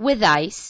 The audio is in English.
with ice.